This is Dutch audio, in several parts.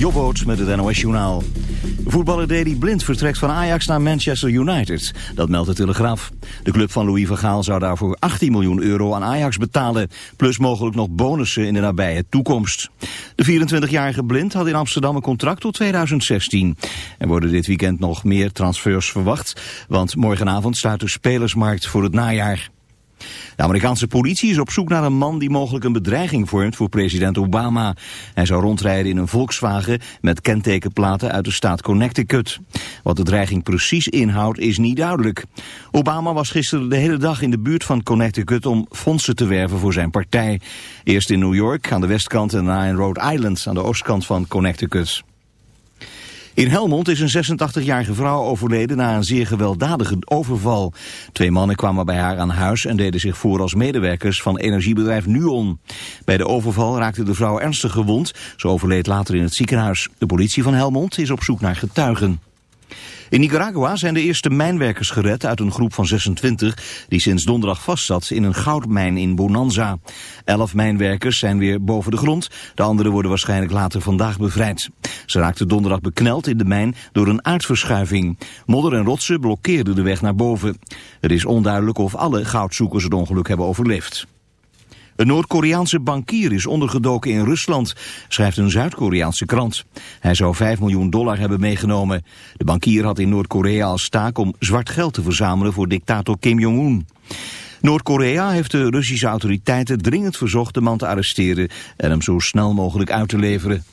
Jobboot met het NOS Journaal. Voetballer Deli Blind vertrekt van Ajax naar Manchester United. Dat meldt de Telegraaf. De club van Louis van Gaal zou daarvoor 18 miljoen euro aan Ajax betalen. Plus mogelijk nog bonussen in de nabije toekomst. De 24-jarige Blind had in Amsterdam een contract tot 2016. Er worden dit weekend nog meer transfers verwacht. Want morgenavond sluit de spelersmarkt voor het najaar. De Amerikaanse politie is op zoek naar een man die mogelijk een bedreiging vormt voor president Obama. Hij zou rondrijden in een Volkswagen met kentekenplaten uit de staat Connecticut. Wat de dreiging precies inhoudt is niet duidelijk. Obama was gisteren de hele dag in de buurt van Connecticut om fondsen te werven voor zijn partij. Eerst in New York aan de westkant en daarna in Rhode Island aan de oostkant van Connecticut. In Helmond is een 86-jarige vrouw overleden na een zeer gewelddadige overval. Twee mannen kwamen bij haar aan huis en deden zich voor als medewerkers van energiebedrijf Nuon. Bij de overval raakte de vrouw ernstig gewond. Ze overleed later in het ziekenhuis. De politie van Helmond is op zoek naar getuigen. In Nicaragua zijn de eerste mijnwerkers gered uit een groep van 26 die sinds donderdag vastzat in een goudmijn in Bonanza. Elf mijnwerkers zijn weer boven de grond, de anderen worden waarschijnlijk later vandaag bevrijd. Ze raakten donderdag bekneld in de mijn door een aardverschuiving. Modder en rotsen blokkeerden de weg naar boven. Het is onduidelijk of alle goudzoekers het ongeluk hebben overleefd. Een Noord-Koreaanse bankier is ondergedoken in Rusland, schrijft een Zuid-Koreaanse krant. Hij zou 5 miljoen dollar hebben meegenomen. De bankier had in Noord-Korea als taak om zwart geld te verzamelen voor dictator Kim Jong-un. Noord-Korea heeft de Russische autoriteiten dringend verzocht de man te arresteren en hem zo snel mogelijk uit te leveren.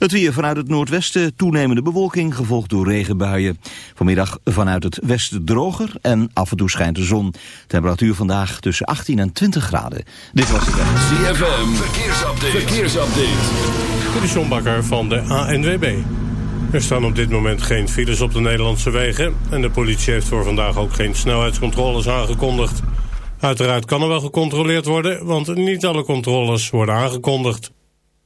Het weer vanuit het noordwesten toenemende bewolking, gevolgd door regenbuien. Vanmiddag vanuit het westen droger en af en toe schijnt de zon. Temperatuur vandaag tussen 18 en 20 graden. Dit was het ZFM, verkeersupdate. verkeersupdate. De van de ANWB. Er staan op dit moment geen files op de Nederlandse wegen... en de politie heeft voor vandaag ook geen snelheidscontroles aangekondigd. Uiteraard kan er wel gecontroleerd worden, want niet alle controles worden aangekondigd.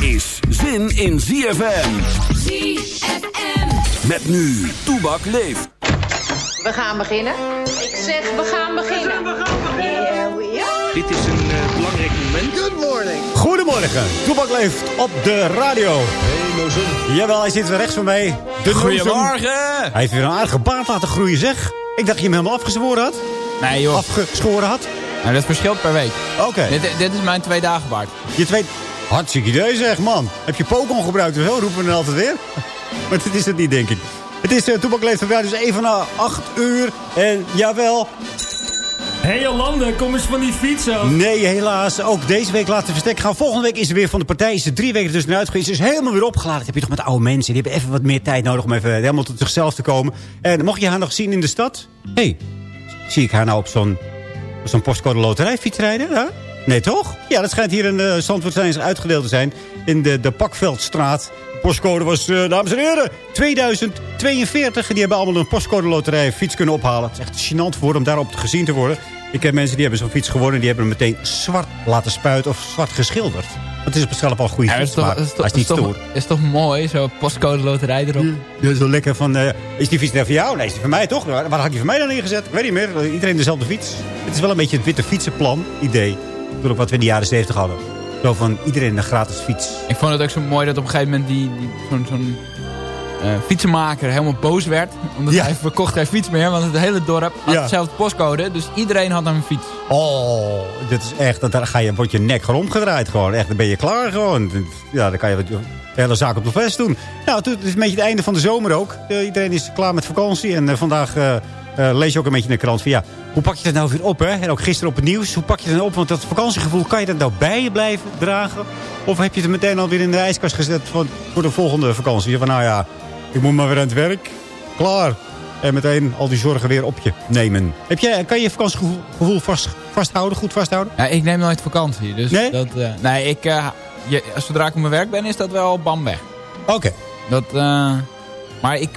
Is zin in ZFM. ZFM. Met nu, Toebak leeft. We gaan beginnen. Ik zeg, we gaan beginnen. We gaan beginnen. we Dit is een uh, belangrijk moment. Good morning. Goedemorgen. Toebak leeft op de radio. Hey, Nozem. Jawel, hij zit weer rechts van mij. De Goedemorgen. Hij heeft weer een aardige baard laten groeien, zeg. Ik dacht je hem helemaal afgezworen had. Nee, joh. Afgeschoren had. Nou, dat verschilt per week. Oké. Dit, dit, is mijn twee dagen baard. Je twee... Hartstikke idee zeg, man. Heb je Pokémon gebruikt of zo? Roepen we dan altijd weer. maar dit is het niet, denk ik. Het is uh, Toepak Leeft dus even na 8 uur. En jawel... Hé hey Jolande, kom eens van die fiets af. Nee, helaas. Ook deze week laten verstek gaan. Volgende week is er weer van de partij. Is er drie weken tussenuit geweest. Is helemaal weer opgeladen. Dat heb je toch met oude mensen. Die hebben even wat meer tijd nodig om even helemaal tot zichzelf te komen. En mocht je haar nog zien in de stad? Hé, hey, zie ik haar nou op zo'n zo'n postcode loterijfiets rijden? Nee, toch? Ja, dat schijnt hier in uh, Zandvoort zijn uitgedeeld te zijn. In de, de Pakveldstraat. De postcode was, uh, dames en heren, 2042. Die hebben allemaal een postcode loterij fiets kunnen ophalen. Het is echt gênant voor om daarop gezien te worden. Ik heb mensen die hebben zo'n fiets gewonnen. Die hebben hem meteen zwart laten spuiten of zwart geschilderd. Het is op zichzelf al een goede Ja, fiets, is toch, maar is toch, hij is niet is toch, stoer. is toch mooi, zo'n postcode loterij erop. Ja, zo lekker van, eh, is die fiets nou van jou? Nee, is die van mij toch? Waar, waar had je van mij dan? Ik weet niet meer. Eh, Iedereen dezelfde fiets. Het is wel een beetje het witte fietsenplan idee. Natuurlijk wat we in de jaren 70 hadden. Zo van iedereen een gratis fiets. Ik vond het ook zo mooi dat op een gegeven moment die, die, zo'n eh, fietsenmaker helemaal boos werd. Omdat Ja. hij verkocht geen fiets meer. Want het hele dorp had Ja. dezelfde postcode. Dus iedereen had een fiets. Oh, dit is echt, daar ga je, wordt je nek gewoon omgedraaid gewoon. Echt, dan ben je klaar gewoon. Ja, dan kan je wat- de hele zaak op de vest doen. Nou, het is een beetje het einde van de zomer ook. Eh, iedereen is klaar met vakantie. En eh, vandaag lees je ook een beetje in de krant van ja, hoe pak je dat nou weer op, hè? En ook gisteren op het nieuws, hoe pak je dat nou op? Want dat vakantiegevoel, kan je dat nou bij je blijven dragen? Of heb je het meteen alweer in de ijskast gezet voor, voor de volgende vakantie? Van nou ja, ik moet maar weer aan het werk. Klaar. En meteen al die zorgen weer op je nemen. Heb jij, kan je je vakantiegevoel gevoel vast, vasthouden, goed vasthouden? Ja, ik neem nooit vakantie. Dus Nee? Dat, eh, nee, ik, eh, je, zodra ik op mijn werk ben, is dat wel bam weg. Oké. Dat, eh, maar ik.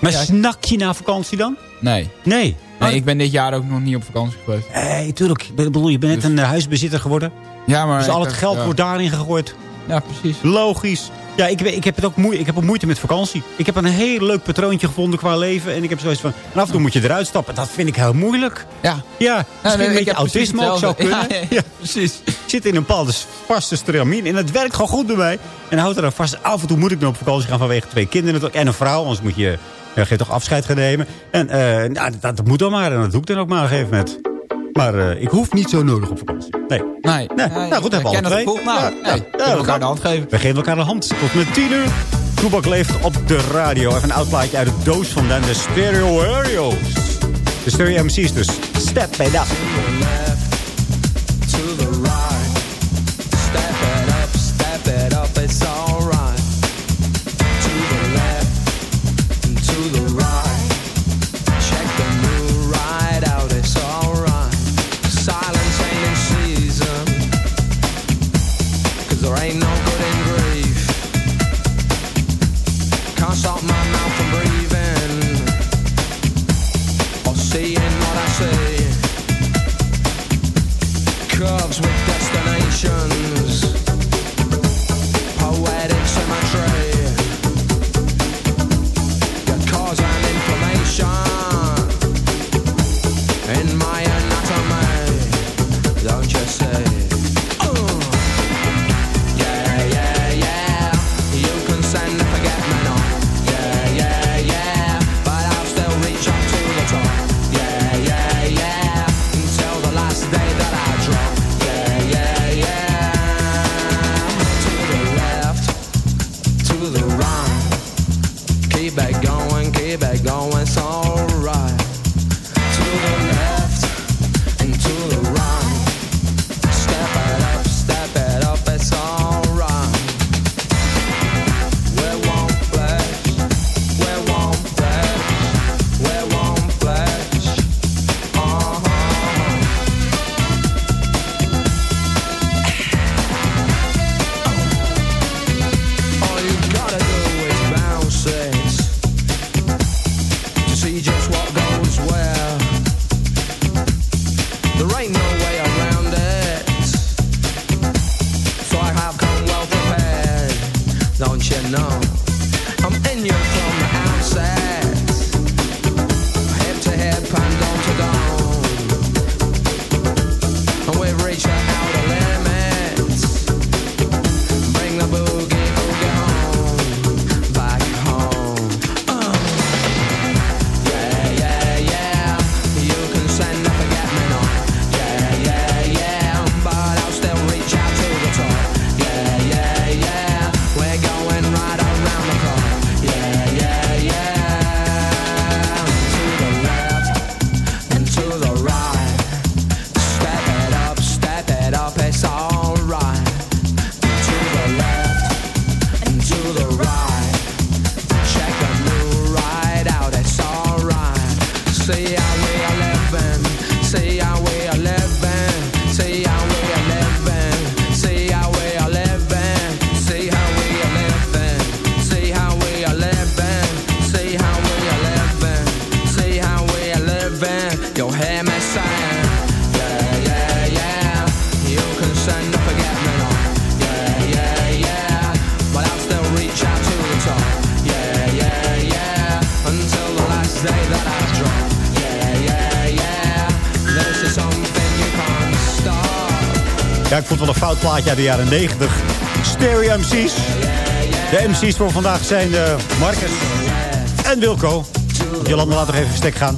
Maar ja, snak je naar vakantie dan? Nee. Nee. Nee, ik ben dit jaar ook nog niet op vakantie geweest. Nee, tuurlijk. Ik bedoel, je bent net Dus- een eh, huisbezitter geworden. Ja, maar Dus al het heb- geld ja. wordt daarin gegooid. Ja, precies. Logisch. Ja, ik, ik, heb het ook moe ik heb ook moeite met vakantie. Ik heb een heel leuk patroontje gevonden qua leven. En ik heb zoiets van... En af en toe moet je eruit stappen. Dat vind ik heel moeilijk. Ja. Ja, misschien een beetje autisme ook zou kunnen. Ja, ja, precies. Ik zit in een bepaalde vaste stramien. En het werkt gewoon goed bij mij. En houdt er dan vast. Af en toe moet ik nog op vakantie gaan vanwege twee kinderen. En een vrouw. Anders moet je, ja, je toch afscheid gaan nemen. En eh, nou, dat, dat moet dan maar. En dat doe ik dan ook maar op een gegeven moment. Maar eh, ik hoef niet zo nodig op vakantie. Nee. Nee. Nee, nou goed, hebben we dat twee. Nou, Ja, nee. ja. we Ja, kunnen we elkaar gaan- de hand geven. We geven elkaar de hand tot met 10 uur. Toebak leeft op de radio. Even een oud plaatje uit de doos vandaan. De Stereo Aerials. De Stereo MC's dus. Step it up. De jaren 90. Stereo MC's. De MC's voor vandaag zijn eh, Marcus en Wilco. Jolanda laat nog even verstek gaan.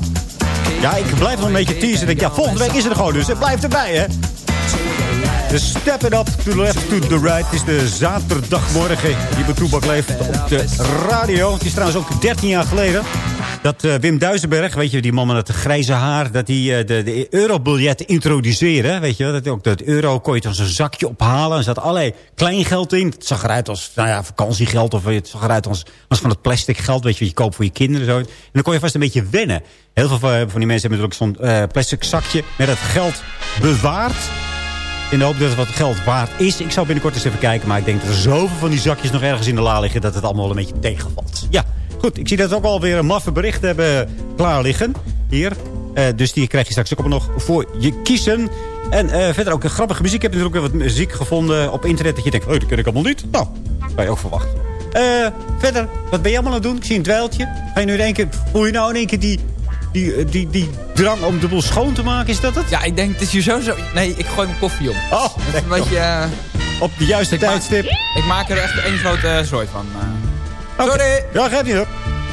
Ja, ik blijf nog een beetje teasen. Ik ja, volgende week is het er gewoon, dus het blijft erbij, hè. De Step Up to the Left to the Right. Het is de zaterdagmorgen die bij Toebak leeft op de radio. Het is trouwens ook 13 jaar geleden dat eh, Wim Duisenberg, weet je, die man met het grijze haar... dat die eh, de, de eurobiljetten introduceerde, weet je. Dat hij ook dat euro kon je dan zo'n zakje ophalen. Er zat allerlei kleingeld in. Het zag eruit als nou ja, vakantiegeld of het zag eruit als, als van het plastic geld... weet je, wat je koopt voor je kinderen. Zo. En dan kon je vast een beetje wennen. Heel veel van, van die mensen hebben natuurlijk zo'n eh, plastic zakje met het geld bewaard... In de hoop dat het wat geld waard is. Ik zal binnenkort eens even kijken. Maar ik denk dat er zoveel van die zakjes nog ergens in de la liggen... dat het allemaal een beetje tegenvalt. Ja, goed. Ik zie dat we ook alweer een maffe bericht hebben klaar liggen. Hier. Eh, dus die krijg je straks ook nog voor je kiezen. En eh, verder ook een grappige muziek. Ik heb natuurlijk ook weer wat muziek gevonden op internet. Dat je denkt, oh, dat ken ik allemaal niet. Nou, kan je ook verwachten. Eh, verder, wat ben je allemaal aan het doen? Ik zie een dweiltje. Ga je nu in één keer... Voel je nou in één keer die, die, die, die drang om de boel schoon te maken? Is dat het? Ja, ik denk, het is hier zo zo... Nee, ik gooi mijn koffie om. Oh, Dat is een beetje... eh, Op de juiste ik maak- tijdstip. ik maak er echt één grote eh, zooi van. Eh. Sorry! Ja, geef niet hoor.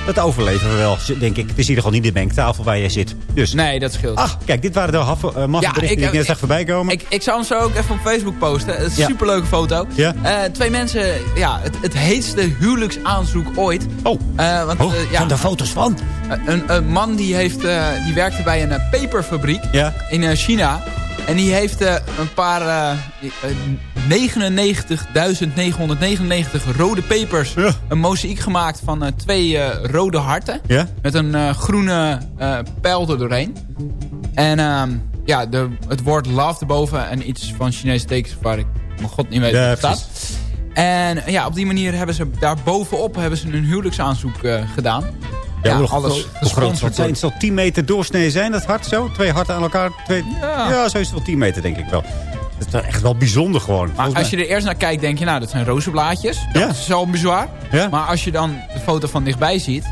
Dat overleven we wel, denk ik. Het is hier gewoon niet de mengtafel waar jij zit. Dus. Nee, dat scheelt. Ach, kijk, dit waren de haffe- eh, maffe Ja, berichten die ik net zag voorbij komen. Ik, ik zou hem zo ook even op Facebook posten. Het is Ja. een superleuke foto. Ja. Eh, twee mensen, ja, het, het heetste huwelijksaanzoek ooit. Oh, Eh, want, oh eh, ja, zijn er foto's van? een, een man die, heeft, eh, die werkte bij een eh, peperfabriek Ja. in eh, China. En die heeft eh, een paar eh, eh, 99.999 rode pepers. Ja. Een mozaïek gemaakt van eh, twee eh, rode harten. Ja? Met een eh, groene eh, pijl er doorheen. En ehm, ja, de, het woord love erboven en iets van Chinese tekens waar ik mijn god niet weet Ja, wat staat. En ja, op die manier hebben ze daar bovenop hebben ze een huwelijksaanzoek eh, gedaan. Ja, alles het zijn? Het zal 10 meter doorsnee zijn, dat hart zo? Twee harten aan elkaar? Twee... Ja. Ja, zo is het wel 10 meter, denk ik wel. Dat is echt wel bijzonder gewoon. Maar als je er eerst naar kijkt, denk je, nou, dat zijn rozenblaadjes. Ja. Dat is al bizar. Ja. Maar als je dan de foto van dichtbij ziet,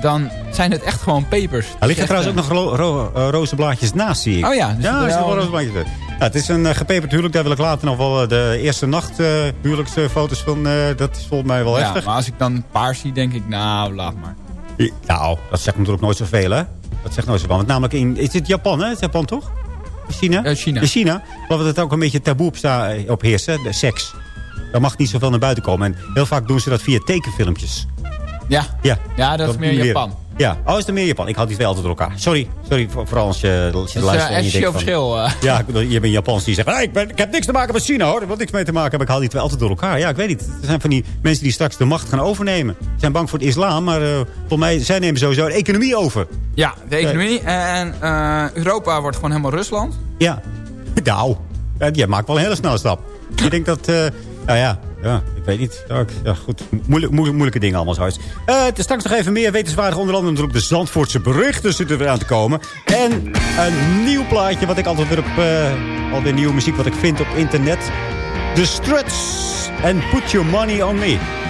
dan zijn het echt gewoon pepers. Er liggen Het trouwens ook nog ro ro- eh, rozenblaadjes naast, zie ik. Oh ja, dus ja, er zitten wel- wel rozenblaadjes het is een uh, gepeperd huwelijk. Daar wil ik later nog wel eh, de eerste nacht eh, huwelijksfoto's van. eh, dat is volgens mij wel ja, heftig. maar als ik dan paars zie, denk ik, nou, laat maar. Nou, dat zegt natuurlijk nooit zoveel, hè? Dat zegt nooit zoveel. Want namelijk in... Is het Japan, hè? Het is Japan, toch? China? Ja, China. In China. Dat het ook een beetje taboe op, eh, op heerst, hè? De seks. Daar mag niet zoveel naar buiten komen. En heel vaak doen ze dat via tekenfilmpjes. Ja, Ja, ja dat is meer meer- Japan. Ja, oh, is het meer Japan? Ik had die twee altijd door elkaar. Sorry, sorry voor, vooral als je, je is luistert. uh, en je denkt essentieel van- verschil. eh. Ja, je bent Japans die zegt... "Ah, ik, ben, ik heb niks te maken met China, hoor. Ik wil niks mee te maken hebben. Ik haal die twee altijd door elkaar. Ja, ik weet niet. Er zijn van die mensen die straks de macht gaan overnemen. Ze zijn bang voor het islam, maar eh volgens mij... zij nemen sowieso de economie over. Ja, de economie. En Europa wordt gewoon helemaal Rusland. Ja. Nou, ja, jij maakt wel een hele snelle stap. Ik denk dat... nou ja, ja, ik weet niet. Ja, goed. Moeilijk, moeilijk, moeilijke dingen allemaal zoiets. Is straks nog even meer wetenswaardig. Onder andere natuurlijk de Zandvoortse berichten zitten er aan te komen. En een nieuw plaatje wat ik altijd weer op... eh alweer nieuwe muziek wat ik vind op internet. The Struts. And Put Your Money On Me.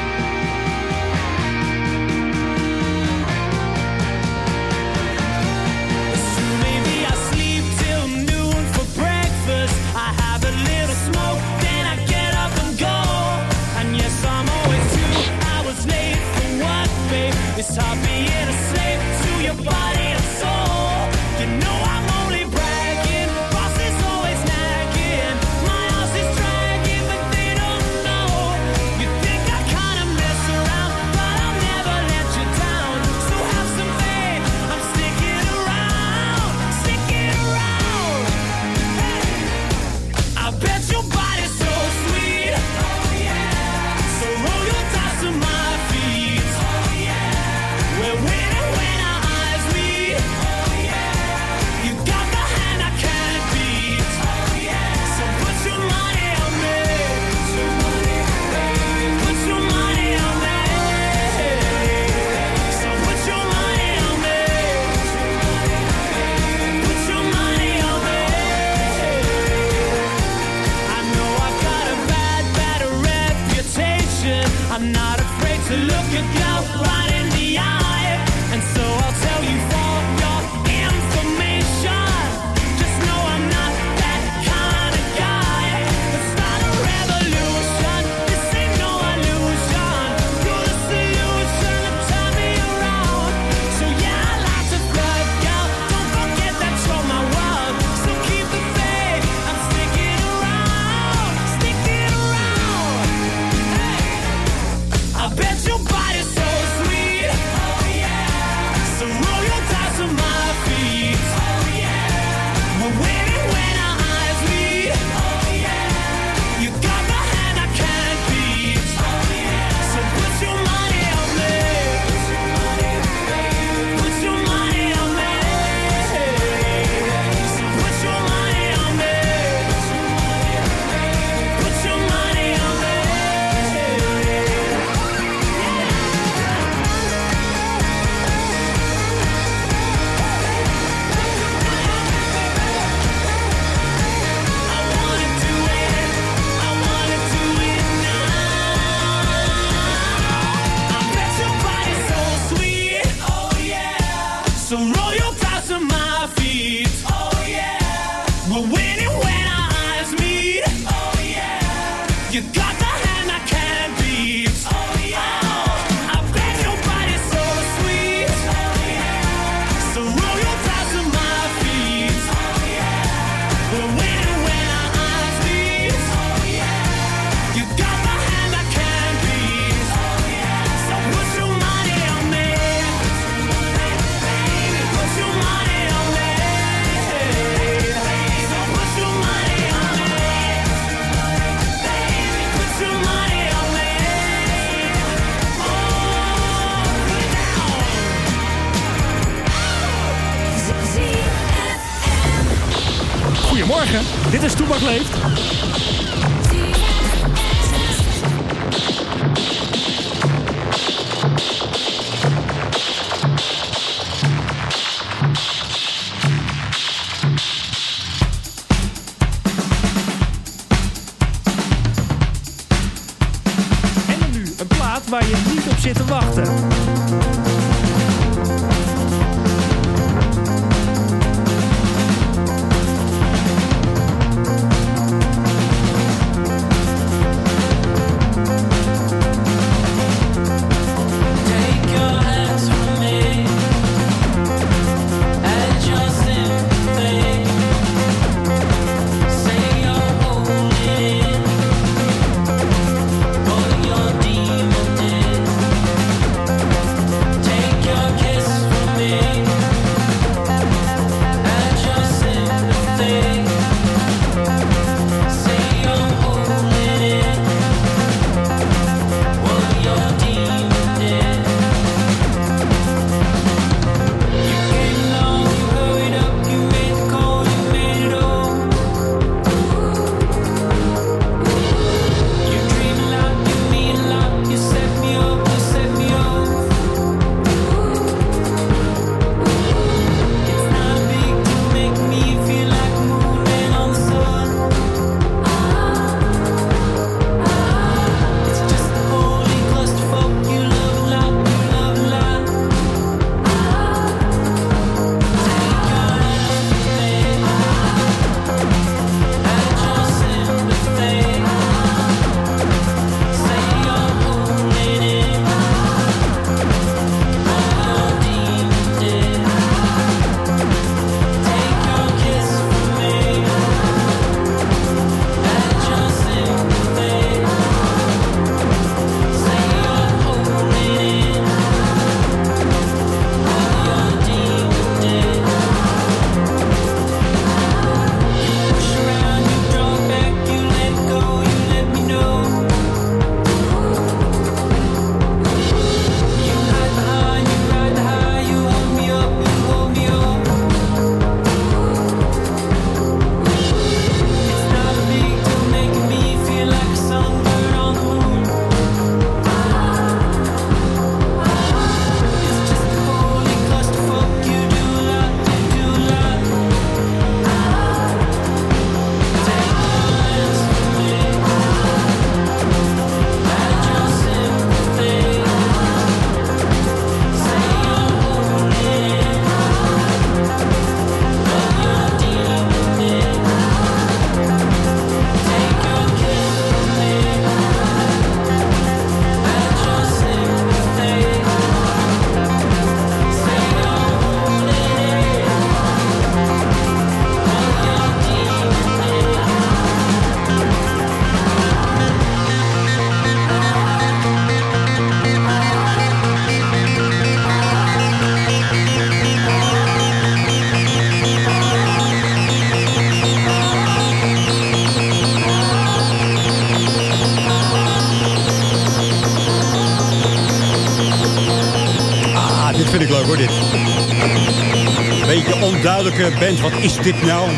Beetje onduidelijke band. Wat is dit nou?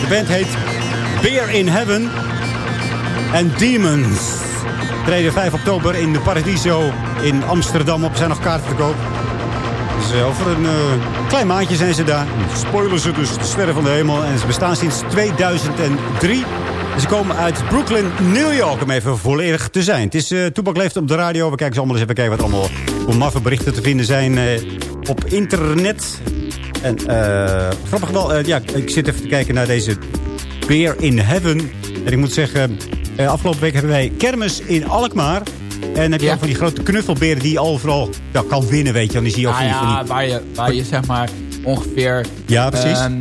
De band heet Beer in Heaven en Demons. Treden 5 oktober in de Paradiso in Amsterdam op. Zijn nog kaarten te koop. Dus eh, over een eh, klein maandje zijn ze daar. Spoilers ze dus, de sterren van de hemel. En ze bestaan sinds 2003. En ze komen uit Brooklyn, New York, om even volledig te zijn. Het is uh, Toepak Leeft op de radio. We kijken zo allemaal eens even kijken wat allemaal voor maffe berichten te vinden zijn eh, op internet. En eh grappig wel, eh, ja, ik zit even te kijken naar deze Beer in Heaven. En ik moet zeggen, eh, afgelopen week hebben wij kermis in Alkmaar. En heb je Ja. ook van die grote knuffelberen die je overal ja, kan winnen, weet je. En die zie je ook Ah die- van ja, die- waar je, waar je zeg maar ongeveer... Ja, precies. ehm,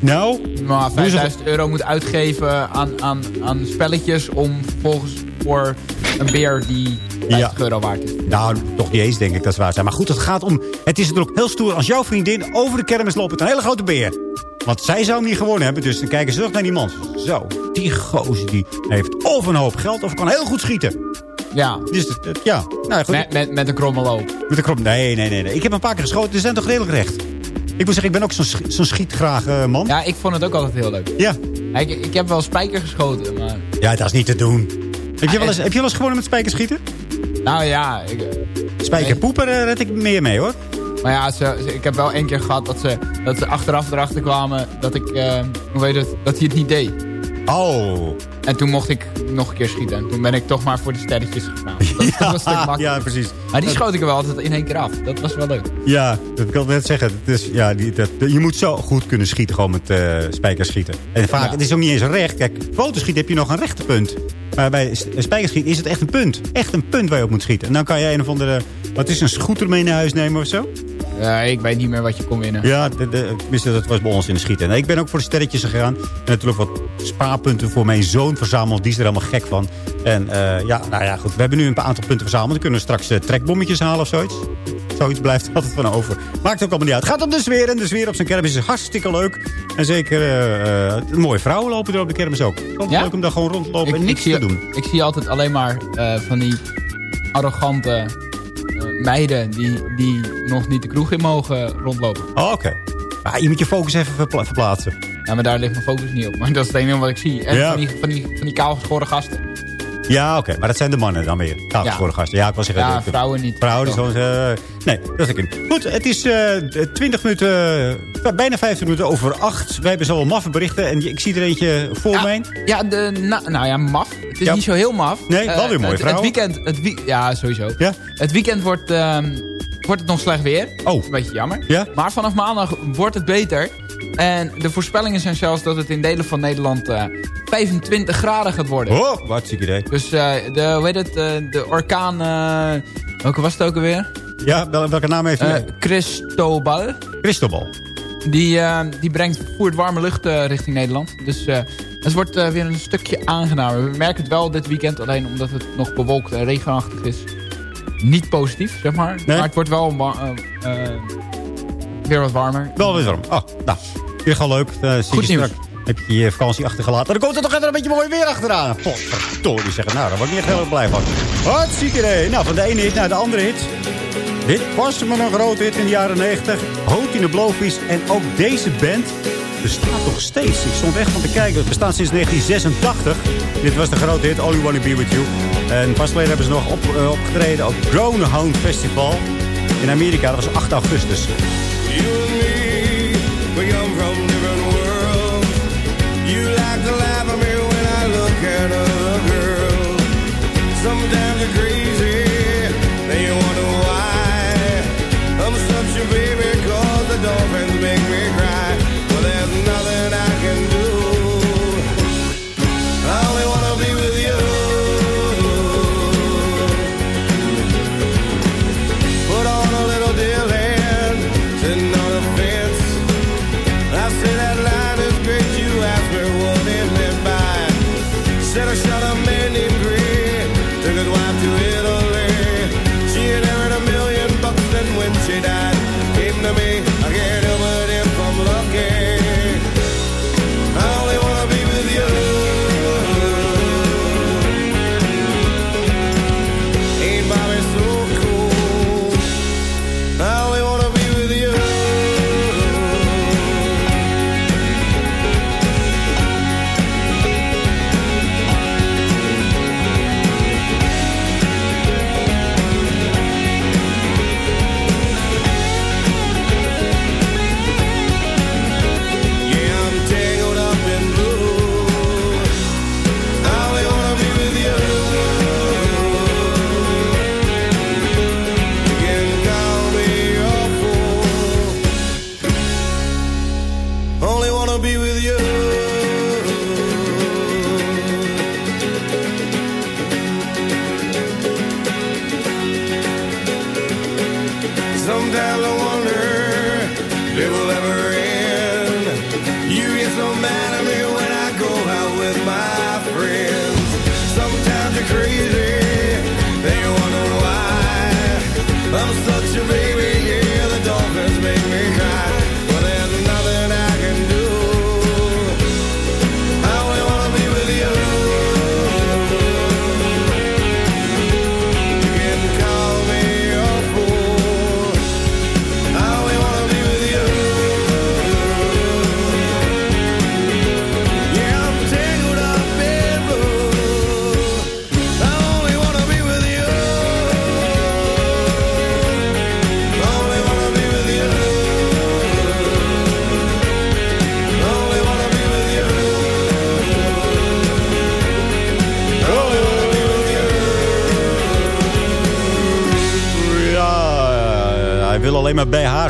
nou? maar 5000 euro moet uitgeven aan, aan, aan spelletjes... om vervolgens voor een beer die 50 euro waard is. Nou, toch niet eens, denk ik, dat is waar zijn. Maar goed, het gaat om... Het is natuurlijk heel stoer als jouw vriendin over de kermis loopt met een hele grote beer. Want zij zou hem niet gewonnen hebben, dus dan kijken ze toch naar die man. Zo, die gozer die heeft of een hoop geld of kan heel goed schieten. Ja. Dus, ja. Nou, goed. Met, met, met een kromme loop. Met een krop. Nee, nee, nee, nee. Ik heb een paar keer geschoten, die zijn toch redelijk recht. Ik moet zeggen, ik ben ook zo'n sch zo'n schietgraag eh, man. Ja, ik vond het ook altijd heel leuk. Ja. Ik, ik heb wel spijker geschoten, maar... Ja, dat is niet te doen. Heb je wel eens, heb je wel eens gewonnen met spijkerschieten? Nou ja... Ik, Spijkerpoepen daar red ik meer mee, hoor. Maar ja, ze, ze- ik heb wel één keer gehad dat ze, dat ze achteraf erachter kwamen dat ik, eh, hoe weet het, dat hij het niet deed. Oh. En toen mocht ik nog een keer schieten. En toen ben ik toch maar voor de sterretjes gegaan. Dat, was een stuk makkelijker. ja, precies. Maar die schoot ik er wel altijd in één keer af. Dat was wel leuk. Ja, dat kan ik net zeggen. Het is, ja, die, dat, je moet zo goed kunnen schieten, gewoon met eh spijkerschieten. En vaak, Ja. het is ook niet eens recht. Kijk, fotoschieten heb je nog een rechte punt. Maar bij s- spijkerschieten is het echt een punt. Echt een punt waar je op moet schieten. En dan kan je een of andere, wat is een scooter mee naar huis nemen of zo? Ja, ik weet niet meer wat je kon winnen. Ja, de, de, tenminste, dat was bij ons in de schieten. En ik ben ook voor de sterretjes gegaan. En natuurlijk wat spaarpunten voor mijn zoon verzameld. Die is er helemaal gek van. En eh, ja, nou ja, goed. We hebben nu een paar aantal punten verzameld. Dan kunnen we straks eh, trekbommetjes halen of zoiets. Zoiets blijft er altijd van over. Maakt ook allemaal niet uit. Gaat om de sfeer. En de sfeer op zijn kermis is hartstikke leuk. En zeker eh, eh, mooie vrouwen lopen er op de kermis ook. Ja? leuk om daar gewoon rondlopen en ik, niks zie, te doen. Ik zie altijd alleen maar eh, van die arrogante meiden die, die nog niet de kroeg in mogen rondlopen. Oh, oké. Ah, je moet je focus even verpla- verplaatsen. Ja, maar daar ligt mijn focus niet op. Maar dat is het enige wat ik zie. En Ja. van, die, van, die, van die kaalgeschoren gasten. Ja, oké. Maar dat zijn de mannen dan weer. Ja. gasten. Ja, ik wil zeggen... Ja, de- vrouwen niet. Vrouwen, zoals... eh, nee, dat is ik. Goed, het is eh 20 minuten... eh, bijna 15 minuten over 8. Wij hebben zo wel maffe berichten. En ik zie er eentje voor Ja, mij. Ja, de, na- nou ja, maf. Het is Ja. niet zo heel maf. Nee, wel weer mooie het, het weekend, het wie- ja, sowieso. Ja? Het weekend wordt, ehm, wordt het nog slecht weer. Oh. Dat is een beetje jammer. Ja? Maar vanaf maandag wordt het beter. En de voorspellingen zijn zelfs dat het in delen van Nederland eh, 25 graden gaat worden. Oh, wat ziek idee. Dus eh, de, hoe heet het, eh, de orkaan... eh, welke was het ook alweer? Ja, wel- welke naam heeft Eh hij? Cristobal. Cristobal. Die, eh, die brengt voert warme lucht eh, richting Nederland. Dus eh, het wordt eh, weer een stukje aangenamer. We merken het wel dit weekend, alleen omdat het nog bewolkt en regenachtig is. Niet positief, zeg maar. Nee. Maar het wordt wel eh, eh, weer wat warmer. Wel weer warm. Oh, nou. Weer gewoon leuk. Eh, zie Goed je nieuws. Heb je je vakantie achtergelaten. Dan komt er toch even een beetje mooi weer achteraan. Potverdorie zeggen. Nou, daar word ik niet heel erg blij van. Hartstikke idee. Nou, van de ene hit naar de andere hit. Dit was maar een grote hit in de jaren 90. Hoot in de Blowfish. En ook deze band bestaat nog steeds. Ik stond echt van te kijken. Het bestaat sinds 1986. Dit was de grote hit All You Wanna Be With You. En pas geleden hebben ze nog op, eh, opgetreden op Groundhound Festival. In Amerika. Dat was 8 augustus.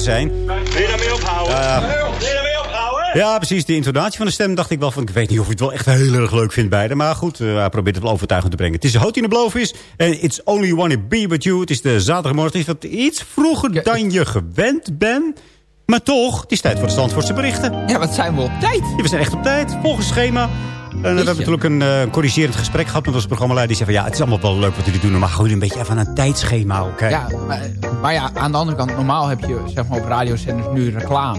Zijn. Wil je daarmee ophouden? Ja. Wil je daarmee ophouden? Ja, precies. Die intonatie van de stem dacht ik wel van... Ik weet niet of je het wel echt heel erg leuk vindt beide. Maar goed, eh, hij probeert het wel overtuigend te brengen. Het is Hout in de Beloofis. En It's Only Wanna Be With You. Het is de zaterdagmorgen. Het is wat iets vroeger dan je gewend bent. Maar toch, het is tijd voor de Zandvoortse berichten. Ja, wat zijn we op tijd? Ja, we zijn echt op tijd. Volgens schema. En we hebben natuurlijk een eh, corrigerend gesprek gehad met onze programmaleider. Die zei van ja, het is allemaal wel leuk wat jullie doen. Maar gooi een beetje even aan een tijdschema. Oké. Ja, maar, maar ja, aan de andere kant, normaal heb je zeg maar, op radiozenders nu reclame.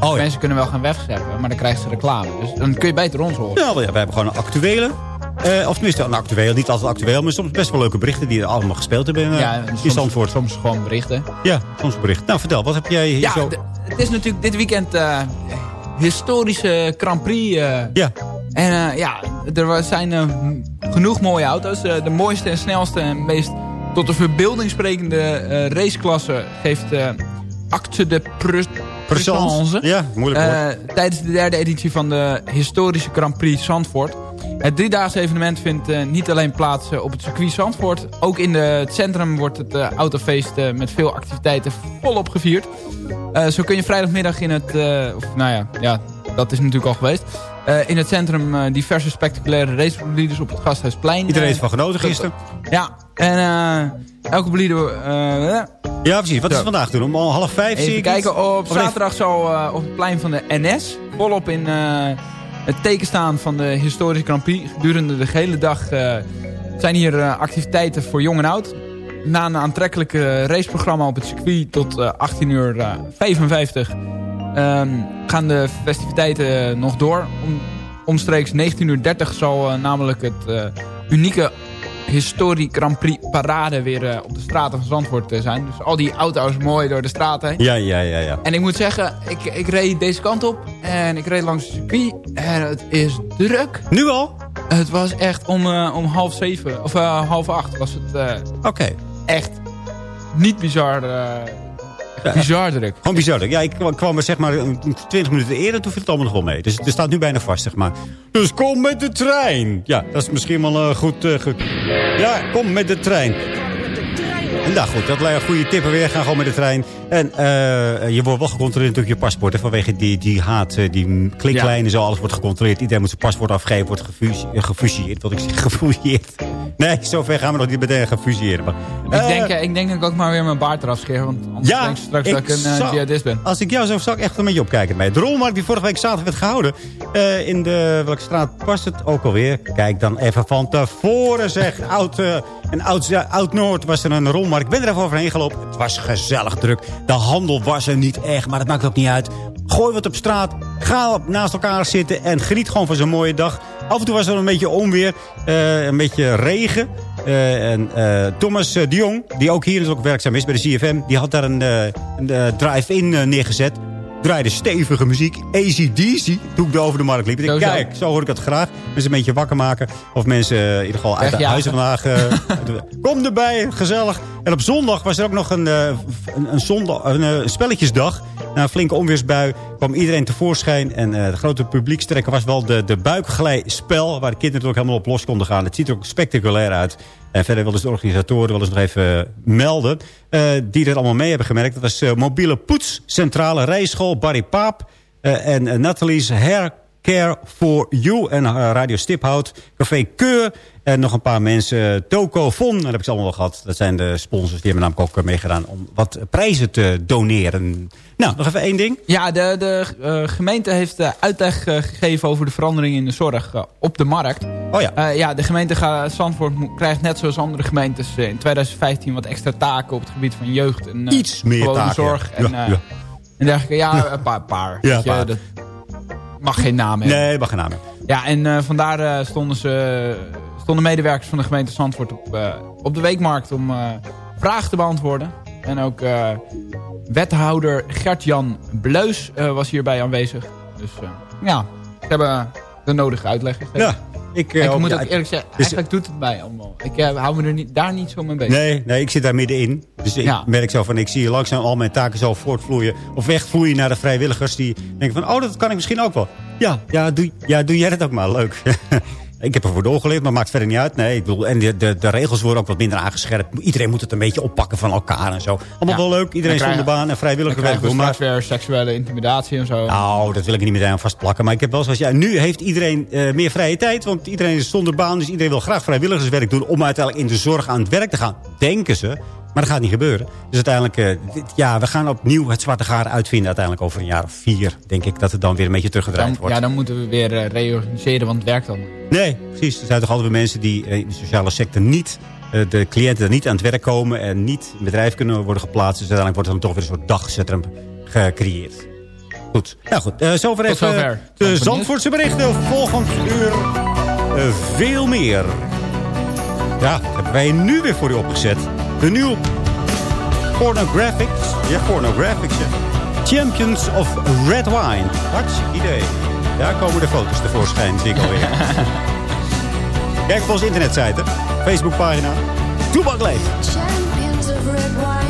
Oh, Mensen kunnen wel gaan wegzetten, maar dan krijgen ze reclame. Dus dan kun je beter ons horen. Ja, wel, ja, we hebben gewoon een actuele. eh, of tenminste, een actueel. Niet altijd actueel, maar soms best wel leuke berichten die er allemaal gespeeld hebben in, eh, Ja, in soms, Zandvoort. soms gewoon berichten. Ja, soms bericht. Nou, vertel, wat heb jij hier Ja, zo... het is natuurlijk dit weekend eh, historische Grand Prix. eh. Ja. En eh, ja, er zijn eh, genoeg mooie auto's. Eh, de mooiste en snelste en meest tot de verbeelding sprekende raceklasse geeft Acte de Pre- Présence. Ja, moeilijk woord. Tijdens de derde editie van de historische Grand Prix Zandvoort. Het driedaagse evenement vindt niet alleen plaats op het circuit Zandvoort. Ook in de, het centrum wordt het autofeest met veel activiteiten volop gevierd. Zo kun je vrijdagmiddag in het... of, nou ja, ja, dat is natuurlijk al geweest. Eh, in het centrum eh, diverse spectaculaire raceboliden op het Gasthuisplein. Iedereen eh, is van genoten gisteren. Ja, en eh, elke bolide... eh, Ja, precies. Wat is Zo. het vandaag doen? Om al half vijf zie Even ik kijken, iets? op zaterdag zal eh, op het plein van de NS... volop in eh, het teken staan van de historische Grand Prix. Gedurende de hele dag eh, zijn hier eh, activiteiten voor jong en oud. Na een aantrekkelijke raceprogramma op het circuit tot eh 18 uur eh, 55... ehm, gaan de festiviteiten nog door. Om, omstreeks 19.30 uur zal eh, namelijk het eh, unieke historie Grand Prix parade weer eh, op de straten van Zandvoort zijn. Dus al die auto's mooi door de straat heen. Ja, ja, ja, ja. En ik moet zeggen, ik, ik reed deze kant op en ik reed langs het circuit en het is druk. Nu al? Het was echt om, om half zeven, of half acht was het Oké. echt niet bizar, bizar druk. Gewoon bizar. druk. Ja, ik kwam- er zeg maar een 20 minuten eerder. Toen viel het allemaal nog wel mee. Dus het staat nu bijna vast, zeg maar. Dus kom met de trein. Ja, dat is misschien wel een goed... goed. Ja, kom met de trein. Nou goed, dat lijkt een goede tip weer. Ga gewoon met de trein. En eh, je wordt wel gecontroleerd op je paspoort. Hè, vanwege die, die haat, die kliklijnen zo. Alles wordt gecontroleerd. Iedereen moet zijn paspoort afgeven. Wordt gefusilleerd. Wat ik zeg, gefouilleerd. Nee, zover gaan we nog niet meteen gefusilleren. Maar, Ik eh, denk, eh, ik denk dat ik ook maar weer mijn baard eraf scheer, want anders Ja, denk ik straks dat ik een jihadist ben. Als ik jou zo zou ik echt een beetje opkijken. Bij de rolmarkt die vorige week zaterdag werd gehouden. eh, in de, welke straat was het ook alweer? Kijk dan even van tevoren zeg. Oud, en oud, oud Noord was er een rolmarkt. Ik ben er even overheen gelopen. Het was gezellig druk. De handel was er niet echt, maar dat maakt ook niet uit. Gooi wat op straat. Ga op, naast elkaar zitten en geniet gewoon van zo'n mooie dag. Af en toe was er een beetje onweer. eh, een beetje regen. Eh, en eh, Thomas de Jong, die ook hier dus ook werkzaam is bij de CFM... die had daar een, een drive-in neergezet. Draaide stevige muziek. ACDC, toen ik er over de markt liep. Ik kijk, zo hoor ik het graag. Mensen een beetje wakker maken. Of mensen in ieder geval uit de huizen vandaag... kom erbij, gezellig. En op zondag was er ook nog een, een, een, zondag, een spelletjesdag. Na een flinke onweersbui kwam iedereen tevoorschijn. En eh de grote publiekstrekker was wel de, de buikglijspel. Waar de kinderen natuurlijk helemaal op los konden gaan. Het ziet er ook spectaculair uit. En verder wilden de organisatoren wel eens nog even eh, melden. eh, die er allemaal mee hebben gemerkt. Dat was mobiele poets, centrale rijschool, Barry Paap. en Natalie's Hair Care for You en Radio Stiphout, Café Keur en nog een paar mensen. Toco Von, dat heb ik ze allemaal wel gehad. Dat zijn de sponsors, die hebben namelijk ook eh, meegedaan om wat prijzen te doneren. Nou, nog even één ding. Ja, de, de eh, gemeente heeft eh, uitleg gegeven over de verandering in de zorg op de markt. Oh ja. Ja, de gemeente Zandvoort krijgt net zoals andere gemeentes in 2015 wat extra taken op het gebied van jeugd en Iets meer taken, zorg. ja. En, Ja, ja. en dergelijke. Ja, een paar. paar Ja, weet je, paar. dat mag geen naam hebben. Nee, mag geen naam. Ja, en eh, vandaar eh, stonden, ze, stonden medewerkers van de gemeente Zandvoort op, eh, op de weekmarkt om vragen te beantwoorden. En ook wethouder Gert-Jan Bleus was hierbij aanwezig. Dus ja, ze hebben de nodige uitleg gegeven. Ja, ik, eh, ik moet ook eerlijk zeggen, dus- eigenlijk doet het mij allemaal. Ik eh, hou me er niet, daar niet zo mee bezig. Nee, nee, ik zit daar middenin. Dus ik Ja. merk zo van, ik zie langzaam al mijn taken zo voortvloeien. Of wegvloeien naar de vrijwilligers die denken van, oh, dat kan ik misschien ook wel. Ja, ja, doe, ja, doe jij dat ook maar. Leuk. Ik heb ervoor doorgeleerd, maar maakt verder niet uit. Nee, ik bedoel, en de, de, de regels worden ook wat minder aangescherpt. Iedereen moet het een beetje oppakken van elkaar en zo. Allemaal Ja. wel leuk. Iedereen krijg- baan en vrijwilliger Dan werk krijgen doen. we Maar straks weer seksuele intimidatie en zo. nou, dat wil ik niet meteen aan vastplakken. Maar ik heb wel zoals ja, nu heeft iedereen eh, meer vrije tijd. Want iedereen is zonder baan. Dus iedereen wil graag vrijwilligerswerk doen. Om uiteindelijk in de zorg aan het werk te gaan. Denken ze. Maar dat gaat niet gebeuren. Dus uiteindelijk, eh, ja, we gaan opnieuw het zwarte gaar uitvinden. Uiteindelijk over een jaar of vier, denk ik, dat het dan weer een beetje teruggedraaid Dan, wordt. ja, dan moeten we weer eh, reorganiseren, want het werkt dan. Nee, precies. Er zijn toch altijd weer mensen die eh, in de sociale sector niet... de cliënten niet aan het werk komen... en niet in bedrijf kunnen worden geplaatst. Dus uiteindelijk wordt er dan toch weer een soort dagcentrum gecreëerd. Goed. Nou goed, eh, zover Tot even zover. de Zandvoortse berichten. Volgend uur veel meer. Ja, dat hebben wij nu weer voor u opgezet. De nieuwe pornographics. Ja, pornographics, ja. Champions of Red Wine. Hartstikke idee. Daar komen de foto's tevoorschijn, zie ik alweer. Kijk op onze internetsite, Facebookpagina. Toebak leeft. Champions of red wine,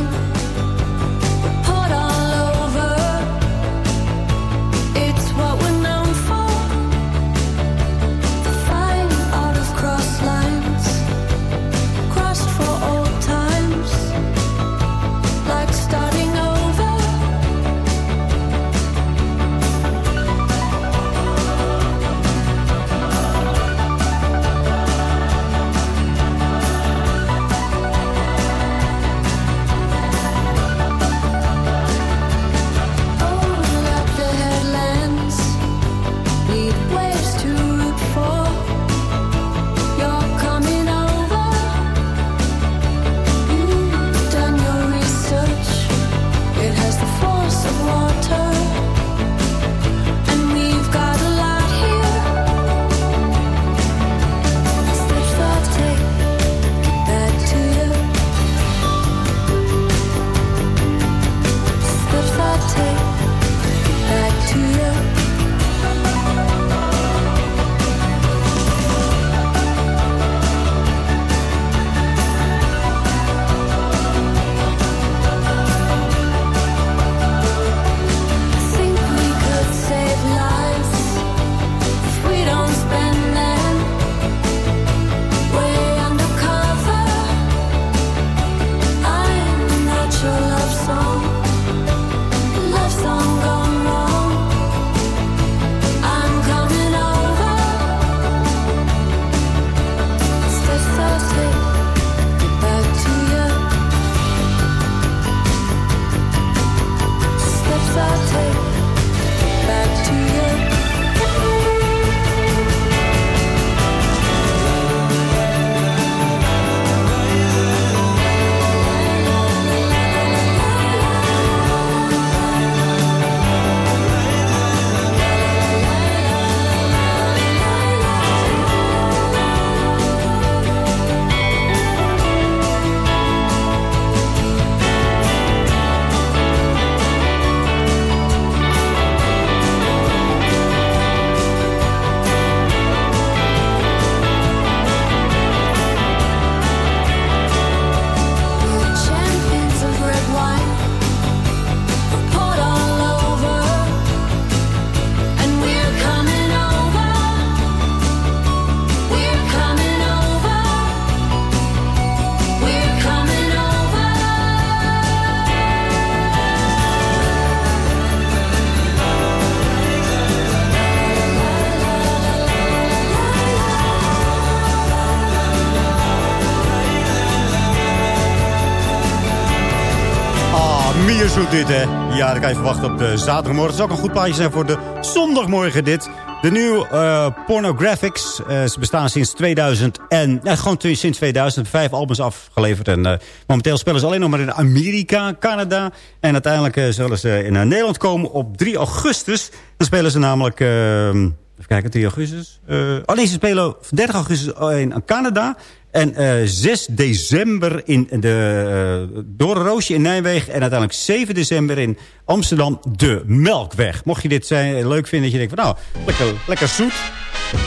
Ja, dat kan je verwachten op de zaterdagmorgen. Het is ook een goed plaatje zijn voor de zondagmorgen, dit. De nieuwe eh, Pornographics. Eh, ze bestaan sinds 2000 en... Ja, gewoon sinds 2000. Vijf albums afgeleverd. En momenteel spelen ze alleen nog maar in Amerika, Canada. En uiteindelijk zullen ze in Nederland komen op 3 augustus. Dan spelen ze namelijk... eh, even kijken, 3 augustus. Nee, ze spelen 30 augustus in Canada. En eh 6 december in de uh, Doornroosje in Nijmegen. En uiteindelijk 7 december in Amsterdam de Melkweg. Mocht je dit zijn, leuk vinden, dat je denkt van nou, lekker, lekker zoet.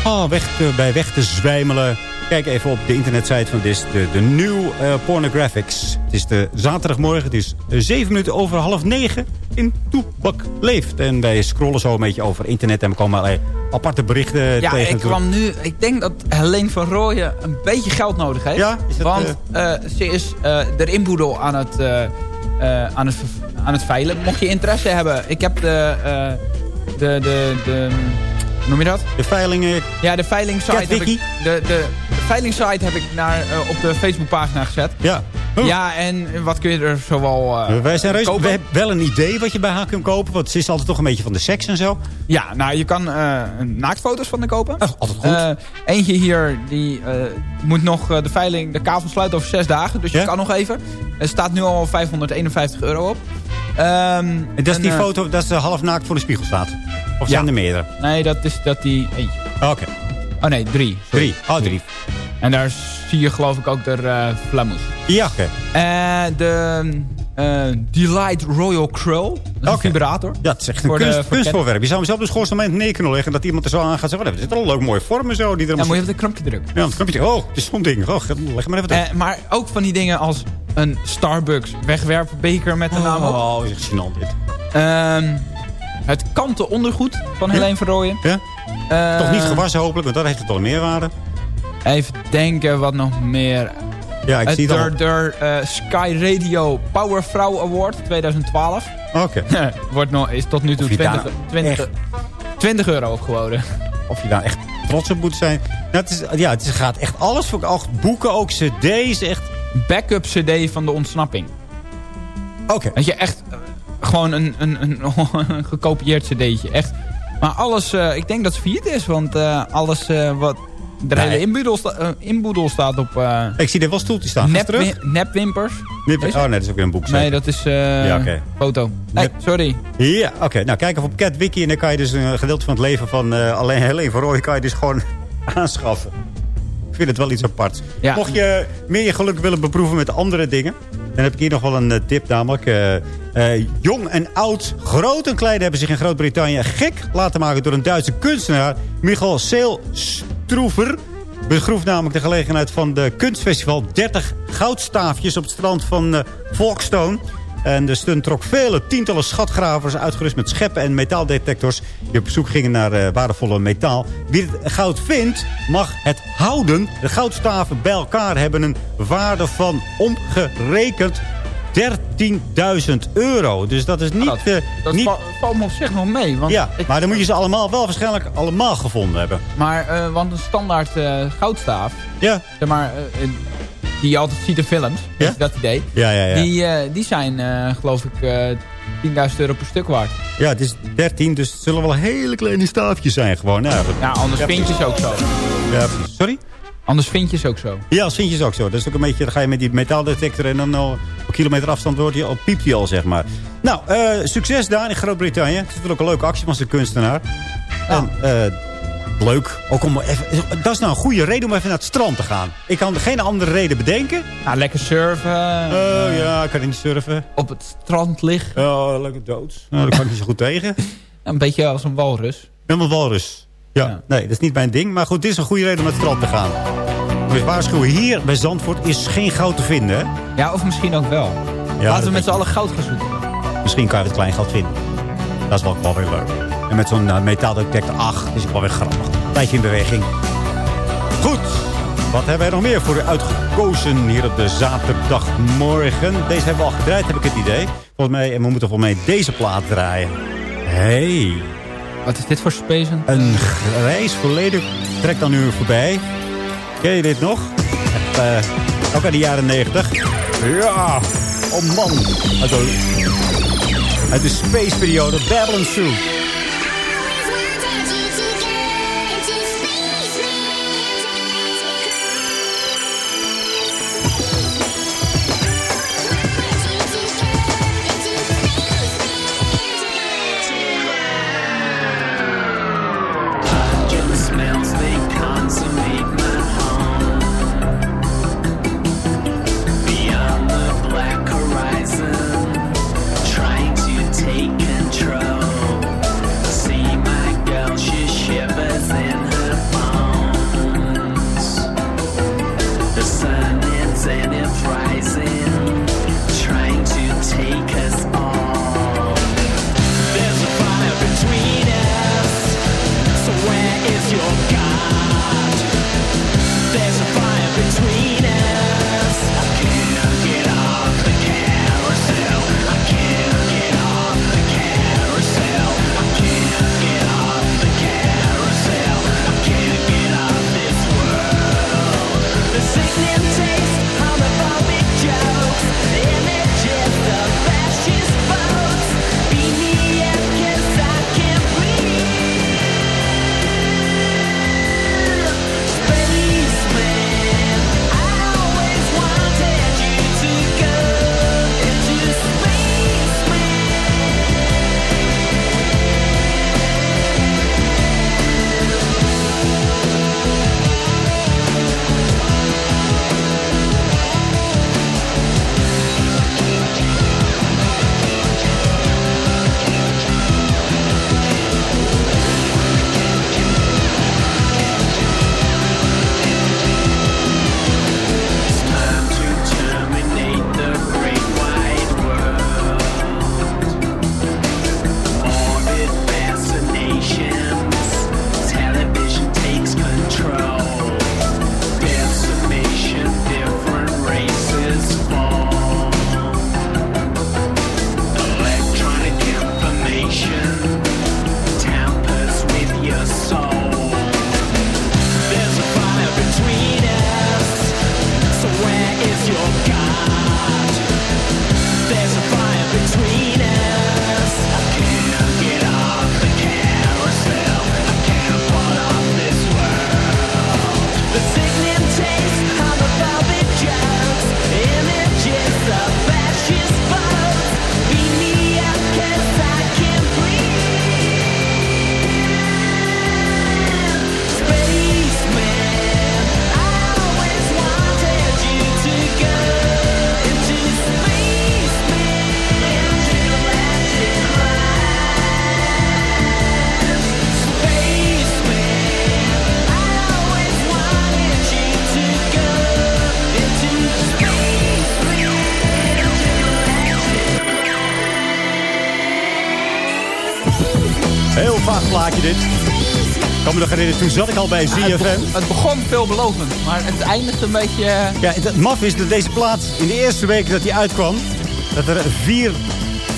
Oh, weg te- bij weg te zwijmelen. Kijk even op de internetsite van dit, de, de New eh, Pornographics. Het is de zaterdagmorgen, het is 7 minuten over half 9. in Toebak leeft. En wij scrollen zo een beetje over internet en we komen allerlei aparte berichten Ja, tegen. ik natuurlijk. kwam nu... Ik denk dat Helene van Rooyen een beetje geld nodig heeft. Ja? Is dat, want eh, ze is eh de inboedel aan het, eh, eh, aan, het, aan het veilen. Mocht je interesse hebben, ik heb de... eh, de, de, de noem je dat? De veilingen... Ja, de veilingsite heb ik, de, de, de veilingsite heb ik naar, eh, op de Facebookpagina gezet. Ja. Ja, en wat kun je er zoal eh Wij zijn kopen? we hebben wel een idee wat je bij haar kunt kopen. Want ze is altijd toch een beetje van de seks en zo. Ja, nou, je kan eh, naaktfoto's van de kopen. Oh, altijd goed. Eh, eentje hier, die eh, moet nog eh, de veiling, de kavel sluiten over zes dagen. Dus je Ja? kan nog even. Er staat nu al 551 euro op. Ehm, En dat is die eh, foto dat ze half naakt voor de spiegel staat. Of zijn Ja. er meerdere? Nee, dat is dat die eentje. Oké. Oh nee, drie. sorry. Drie. Oh, drie. En daar zie je geloof ik ook de uh, flamoes. Ja, oké. Eh, de eh, Delight Royal Crow. Dat is een vibrator. Ja, het is echt een Voor kunst, kunstvoorwerp. Je zou hem zelf op de schoorsteen neer kunnen leggen... dat iemand er zo aan gaat zeggen... "Oh, is wel een leuk mooie vormen zo. Die er Ja, moet je even een knopje drukken. Ja, een knopje. Oh, het is zo'n ding. Oh, leg maar even terug. Eh, maar ook van die dingen als een Starbucks wegwerpbeker met de naam op. Oh, is echt gênant dit. Ehm, het kanten ondergoed van Helene van Rooyen. Ja? Eh, Toch niet gewassen hopelijk, want dat heeft het wel meerwaarde. Even denken wat nog meer. Ja, ik Het zie al. door, eh, Sky Radio Powervrouw Award 2012. Oké. Wordt nog, is tot nu toe Of je 20, daar 20, echt- 20 euro geworden. Of je daar echt trots op moet zijn. Nou, het, is, ja, het gaat echt alles voor ook boeken, ook cd's. Echt. Backup cd van de ontsnapping. Oké. Dat je echt eh, gewoon een, een, een, een gekopieerd cd'tje. Echt. Maar alles, eh, ik denk dat het failliet is. Want eh, alles eh, wat... De Nee. hele inboedel, sta, eh, inboedel staat op eh, Ik zie er wel stoeltjes staan. Nep, terug. nepwimpers. Oh nee, dat is ook weer een boek. Nee, dat is Ja, oké. foto. Nee, sorry. Ja, oké. Nou, kijk even op CatWiki en dan kan je dus een gedeelte van het leven van eh, alleen Helene van Rooij kan je dus gewoon aanschaffen. Ik vind het wel iets apart. Ja. Mocht je meer je geluk willen beproeven met andere dingen... dan heb ik hier nog wel een tip namelijk. jong en oud, groot en klein hebben zich in Groot-Brittannië gek laten maken... door een Duitse kunstenaar, Michael Seelstroever... begroef namelijk de gelegenheid van de kunstfestival 30 goudstaafjes op het strand van eh Folkestone... En de stunt trok vele tientallen schatgravers uitgerust met scheppen en metaaldetectors... die op zoek gingen naar eh, waardevolle metaal. Wie het goud vindt, mag het houden. De goudstaven bij elkaar hebben een waarde van omgerekend 13.000 euro. Dus dat is niet... dat eh, dat niet va- valt me op zich nog mee. Want ja, ik- maar dan moet je ze allemaal wel waarschijnlijk allemaal gevonden hebben. Maar, eh, want een standaard eh, goudstaaf... Ja. Zeg maar, die je altijd ziet in films. Ja? Dat idee. Ja, ja, ja. Die, die zijn, geloof ik, eh 10.000 euro per stuk waard. Ja, het is 13, dus het zullen wel hele kleine staafjes zijn gewoon. Nou. Ja, anders vind je ze ook zo. Ja. Sorry? Anders vind je ze ook zo. Ja, vind je ze ook zo. Dat is ook een beetje, dan ga je met die metaaldetector en dan al op kilometer afstand wordt je, al piept hij al, zeg maar. Nou, eh, succes daar in Groot-Brittannië. Het is natuurlijk een leuke actie van zijn kunstenaar. En, eh, leuk. Ook om even, dat is nou een goede reden om even naar het strand te gaan. Ik kan geen andere reden bedenken. Nou, lekker surfen. Oh ja, ik kan niet surfen. Op het strand liggen. Oh, lekker dood. Nou, daar kan ik niet zo goed tegen. Een beetje als een walrus. Helemaal walrus. Ja, nee, dat is niet mijn ding. Maar goed, dit is een goede reden om naar het strand te gaan. Dus waarschuwen, hier bij Zandvoort is geen goud te vinden. Hè? Ja, of misschien ook wel. Laten we met z'n allen goud gaan zoeken. Misschien kan je het klein goud vinden. Dat is wel, wel weer leuk. En met zo'n uh, metaaldetector, ach, is het wel weer grappig. Tijdje in beweging. Goed. Wat hebben wij nog meer voor u uitgekozen hier op de zaterdagmorgen? Deze hebben we al gedraaid, heb ik het idee. Volgens mij, en we moeten volgens mij deze plaat draaien. Hey. Wat is dit voor space? Een grijs volledig trekt dan nu voorbij. Ken je dit nog? Uh, ook uit de jaren 90. Ja, oh man. Uit de, space periode, Babylon Zoo. Plaatje dit. Ik kan me nog herinneren, toen zat ik al bij het, ZFM. begon, het begon veelbelovend, maar het eindigt een beetje... Ja, het maf is dat deze plaat in de eerste week dat hij uitkwam... dat er vier-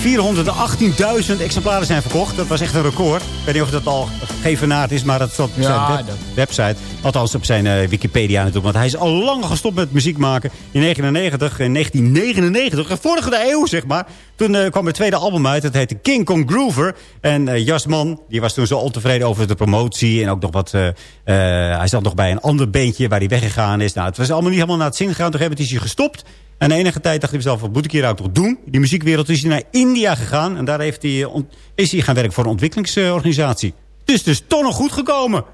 418.000 exemplaren zijn verkocht. Dat was echt een record. Ik weet niet of dat al gevenaard is, maar dat zat op Ja, zijn web- website. Althans op zijn eh, Wikipedia natuurlijk. Want hij is al lang gestopt met muziek maken. In 1999, in 1999, de vorige eeuw zeg maar. Toen eh, kwam het tweede album uit. Het heette King Kong Groover. En eh, Jasman, die was toen zo ontevreden over de promotie. En ook nog wat... eh, eh, hij zat nog bij een ander beentje waar hij weggegaan is. Nou, het was allemaal niet helemaal naar het zin gegaan. Toen hebben hij gestopt. En de enige tijd dacht hij zelf, wat moet ik hier nou toch doen? Die muziekwereld is hij naar India gegaan. En daar heeft hij, eh, is hij gaan werken voor een ontwikkelingsorganisatie. Het is dus toch nog goed gekomen.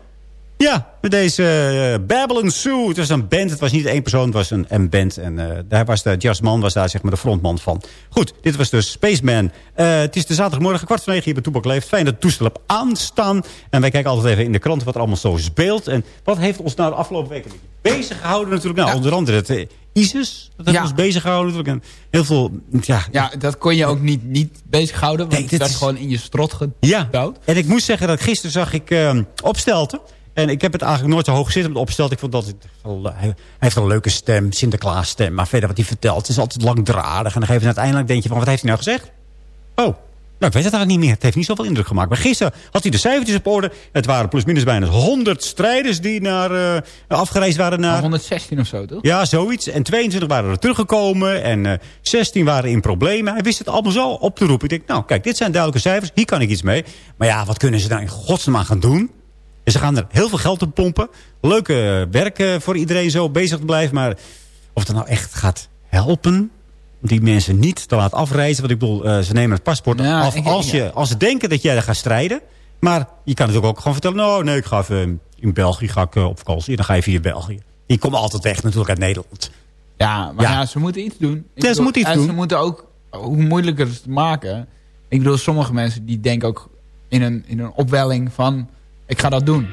Ja, met deze eh, Babylon Zoo. Het was een band, het was niet één persoon, het was een, een band. En eh, daar was de Jasman was daar zeg maar de frontman van. Goed, dit was dus Spaceman. Eh, het is de zaterdagmorgen, kwart van negen hier bij Toebak Leeft. Fijn dat het toestel op aanstaan. En wij kijken altijd even in de krant wat er allemaal zo speelt. En wat heeft ons nou de afgelopen weken bezig gehouden natuurlijk? Nou, onder andere het ISIS. Dat heeft Ja. ons bezig gehouden natuurlijk. En heel veel, ja, ja, dat kon je ook niet, niet bezighouden, want dit werd is- gewoon in je strot Ja, gedouwd. en ik moest zeggen dat gisteren zag ik eh, Opstelten. En ik heb het eigenlijk nooit zo hoog zitten met Opstelten. Ik vond dat het, eh, hij heeft een leuke stem, Sinterklaas stem. Maar verder wat hij vertelt is altijd langdradig. En dan geef je uiteindelijk denk je van, wat heeft hij nou gezegd? Oh, ik weet het eigenlijk niet meer. Het heeft niet zoveel indruk gemaakt. Maar gisteren had hij de cijfertjes op orde. Het waren plusminus bijna 100 strijders die naar, eh, afgereisd waren naar... 116 of zo, toch? Ja, zoiets. En 22 waren er teruggekomen. En eh 16 waren in problemen. Hij wist het allemaal zo op te roepen. Ik denk, nou kijk, dit zijn duidelijke cijfers. Hier kan ik iets mee. Maar ja, wat kunnen ze nou in godsnaam aan gaan doen? En ze gaan er heel veel geld op pompen. Leuke werk eh, voor iedereen zo bezig te blijven. Maar of dat nou echt gaat helpen... die mensen niet te laten afreizen. Want ik bedoel, eh, ze nemen het paspoort Ja, af ik- als, je, ja. als ze denken dat jij er gaat strijden. Maar je kan natuurlijk ook gewoon vertellen... nou, nee, ik ga even in België ga ik, eh, op vakantie. Dan ga je via België. Die komen altijd weg natuurlijk uit Nederland. Ja, maar Ja. ja, ze moeten iets doen. Ik ze bedoel, moeten iets en doen. ze moeten ook, hoe moeilijker het maken. Ik bedoel, sommige mensen die denken ook in een, in een opwelling van... ik ga dat doen.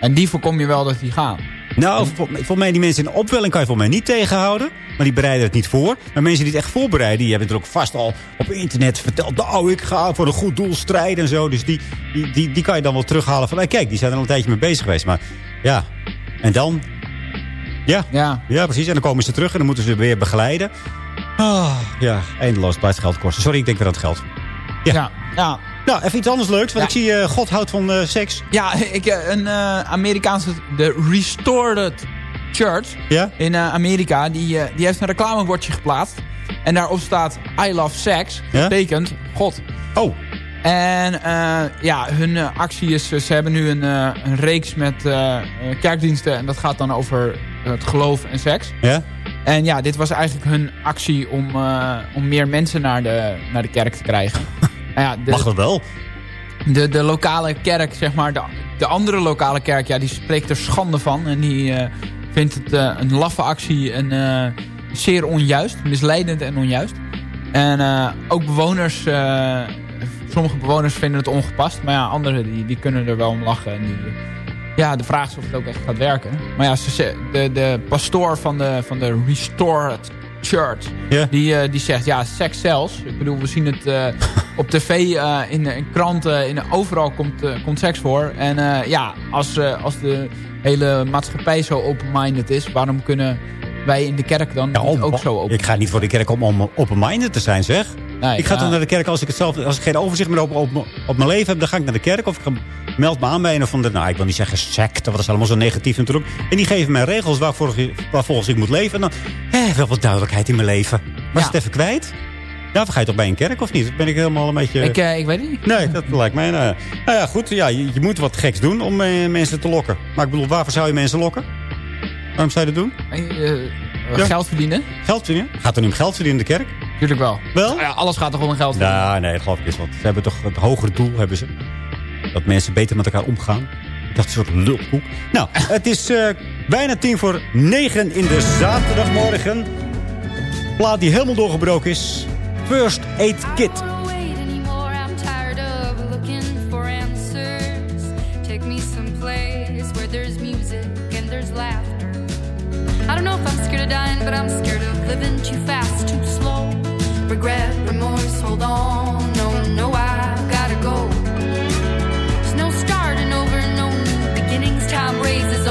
En die voorkom je wel dat die gaan. Nou, voor, voor mij die mensen in de opwelling kan je voor mij niet tegenhouden. Maar die bereiden het niet voor. Maar mensen die het echt voorbereiden, die hebben het er ook vast al op internet verteld. Nou, ik ga voor een goed doel strijden en zo. Dus die, die, die, die kan je dan wel terughalen van, hey, kijk, die zijn er al een tijdje mee bezig geweest. Maar ja, en dan? Ja, Ja, ja precies. En dan komen ze terug en dan moeten ze weer begeleiden. Ah, ja, eindeloos blijft geld kosten. Sorry, ik denk weer aan het geld. Ja. ja, ja. Nou, even iets anders leuks. Want Ja. ik zie, eh, God houdt van eh, seks. Ja, ik, eh, een Amerikaanse, de Restored Church Ja? in Amerika, die, die heeft een reclamebordje geplaatst. En daarop staat I love sex, Ja? betekent God. Oh, En ja, hun actie is, ze hebben nu een, een reeks met kerkdiensten. En dat gaat dan over het geloof en seks. ja? En ja, dit was eigenlijk hun actie om, om meer mensen naar de, naar de kerk te krijgen. nou ja, de, Mag dat wel? de, de lokale kerk, zeg maar, de, de andere lokale kerk, ja, die spreekt er schande van. En die eh, vindt het eh, een laffe actie en eh, zeer onjuist, misleidend en onjuist. En ook bewoners, sommige bewoners vinden het ongepast. Maar ja, anderen die, die kunnen er wel om lachen. En die, ja, de vraag is of het ook echt gaat werken. Maar ja, ze, de, de pastoor van de, van de Restored Church, die, die zegt, ja, seks zelfs. Ik bedoel, we zien het op tv, eh, in, in kranten, in, overal komt, eh, komt seks voor. En eh, ja, als, als de hele maatschappij zo open-minded is, waarom kunnen wij in de kerk dan Ja, niet om- ook zo open? Ik ga niet voor de kerk om, om open-minded te zijn, zeg. Nee, ik ga ja. toch naar de kerk als ik het zelf, als ik geen overzicht meer op, op, op mijn leven heb, dan ga ik naar de kerk. Of ik meld me aan bij een of andere, nou ik wil niet zeggen secte, want dat is allemaal zo negatief natuurlijk. En die geven mij regels waarvoor, waarvolgens ik moet leven. En dan, eh, wel wat duidelijkheid in mijn leven. Was Ja. het even kwijt? Ja, of ga je toch bij een kerk of niet? Ben ik helemaal een beetje... Ik, eh, ik weet niet. Nee, dat lijkt mij... Nou, nou ja, goed. Ja, je, je moet wat geks doen om eh, mensen te lokken. Maar ik bedoel, waarvoor zou je mensen lokken? Waarom zou je dat doen? Eh, eh, Ja. Geld verdienen? Geld verdienen? Gaat er nu om geld verdienen in de kerk? Tuurlijk wel. Wel? Ja, alles gaat toch om geld verdienen? Ja, nee, dat geloof ik eens. Want ze hebben toch het hogere doel, hebben ze. Dat mensen beter met elkaar omgaan. Dat soort lulkoek. Nou, het is eh, bijna tien voor negen in de zaterdagmorgen. Plaat die helemaal doorgebroken is. first aid kit. I don't know if I'm scared of dying, but I'm scared of living too fast, too slow. Regret, remorse, hold on. No, no, I gotta go. There's no starting over, no new beginnings. Time raises.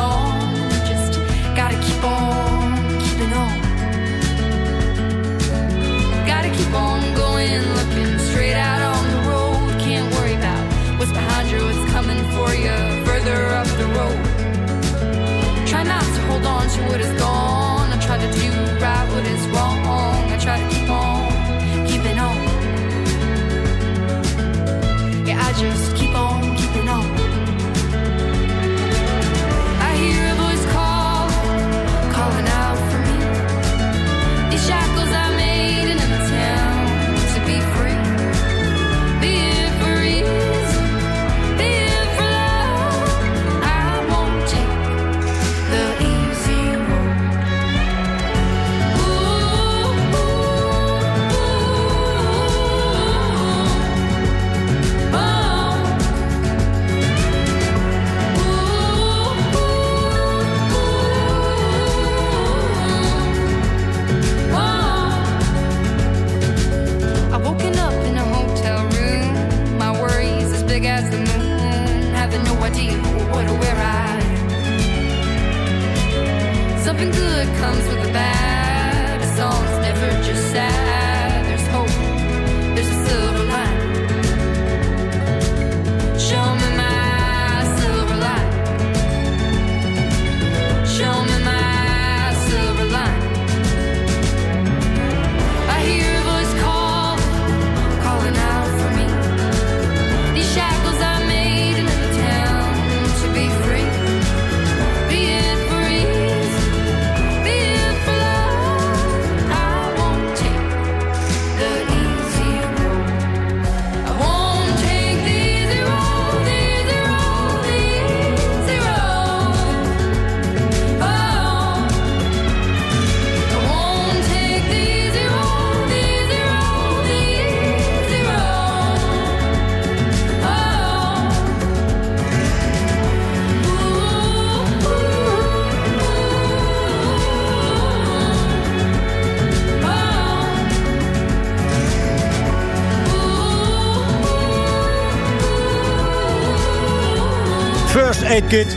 Aid Kit.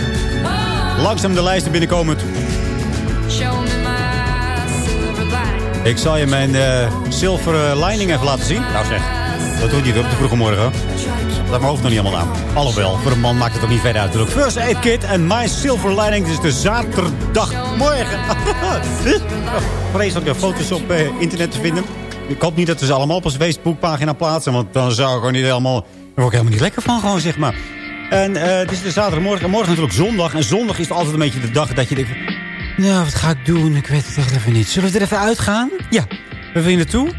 Langzaam de lijsten binnenkomend. Ik zal je mijn eh zilveren lining even laten zien. Nou zeg, dat doe je niet op de vroege morgen. Dat mijn hoofd nog niet helemaal aan. Alhoewel, voor een man maakt het ook niet verder uit. natuurlijk. First Aid Kit en My Silver Lining. Is de zaterdagmorgen. Vreselijke foto's op eh, internet te vinden. Ik hoop niet dat we ze allemaal op onze Facebookpagina plaatsen. Want dan zou ik gewoon niet helemaal... Daar word ik helemaal niet lekker van gewoon, zeg maar. En eh, het is de zaterdagmorgen. En morgen natuurlijk zondag. En zondag is altijd een beetje de dag dat je denkt... Nou, wat ga ik doen? Ik weet het echt even niet. Zullen we er even uitgaan? Ja. We gaan naartoe.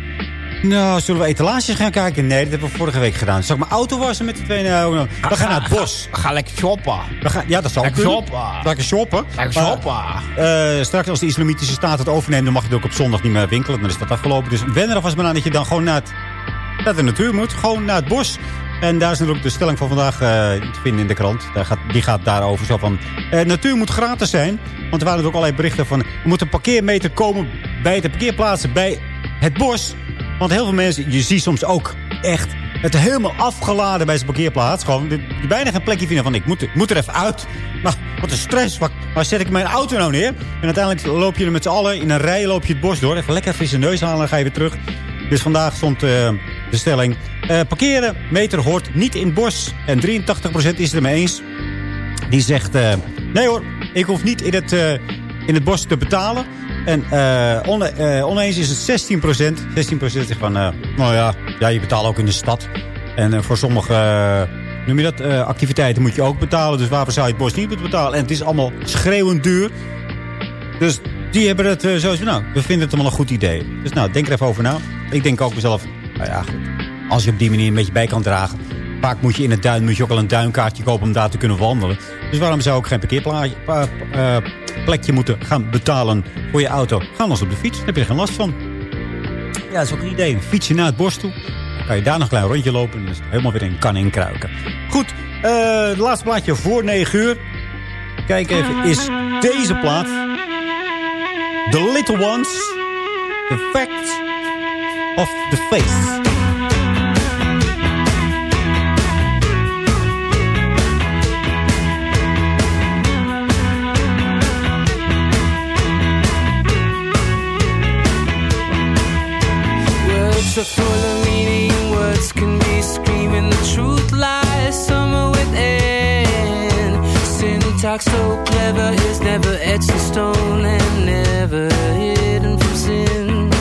Nou, zullen we etalages gaan kijken? Nee, dat hebben we vorige week gedaan. Zal ik mijn auto wassen met de twee? Nou, we gaan naar het bos. Ga lekker shoppen. We gaan, ja, dat zal Lekker shoppen. Lekker shoppen. Lekker shoppen. Eh, straks als de islamitische staat het overneemt... dan mag je het ook op zondag niet meer winkelen. Dan is dat afgelopen. Dus wen er alvast maar aan dat je dan gewoon naar, het, naar de natuur moet. Gewoon naar het bos. En daar is natuurlijk de stelling van vandaag eh, te vinden in de krant. Daar gaat, die gaat daarover zo van... eh, natuur moet gratis zijn. Want er waren ook allerlei berichten van... er moet een parkeermeter komen bij de parkeerplaatsen bij het bos. Want heel veel mensen... Je ziet soms ook echt het helemaal afgeladen bij zijn parkeerplaats. Gewoon die bijna geen plekje vinden van... Ik moet, moet er even uit. Maar wat een stress. Waar, waar zet ik mijn auto nou neer? En uiteindelijk loop je er met z'n allen in een rij loop je het bos door. Even lekker frisse neus halen en dan ga je weer terug. Dus vandaag stond eh, de stelling... eh, parkeren, meter hoort niet in het bos. En 83% is het er mee eens. Die zegt... eh, nee hoor, ik hoef niet in het, eh, in het bos te betalen. En one- oneens is het 16%. 16% zegt van... nou ja, ja, je betaalt ook in de stad. En voor sommige... noem je dat? activiteiten moet je ook betalen. Dus waarvoor zou je het bos niet moeten betalen? En het is allemaal schreeuwend duur. Dus die hebben het uh, zoals... Nou, we vinden het allemaal een goed idee. Dus nou, denk er even over na. Ik denk ook mezelf... Nou ja. Als je op die manier een beetje bij kan dragen... Vaak moet je in het duin moet je ook al een duinkaartje kopen om daar te kunnen wandelen. Dus waarom zou ik geen parkeerplekje moeten gaan betalen voor je auto? Ga anders op de fiets, daar heb je er geen last van. Ja, dat is ook een idee. Fiets je naar het bos toe. Dan kan je daar nog een klein rondje lopen. En is helemaal weer in kan inkruiken. Goed, eh het laatste plaatje voor 9 uur. Kijk even, is deze plaat. The Little Ones. The of the face. Words are full of meaning, words can be screaming. The truth lies somewhere within. Sin talk so clever is never etched in stone and never hidden from sin.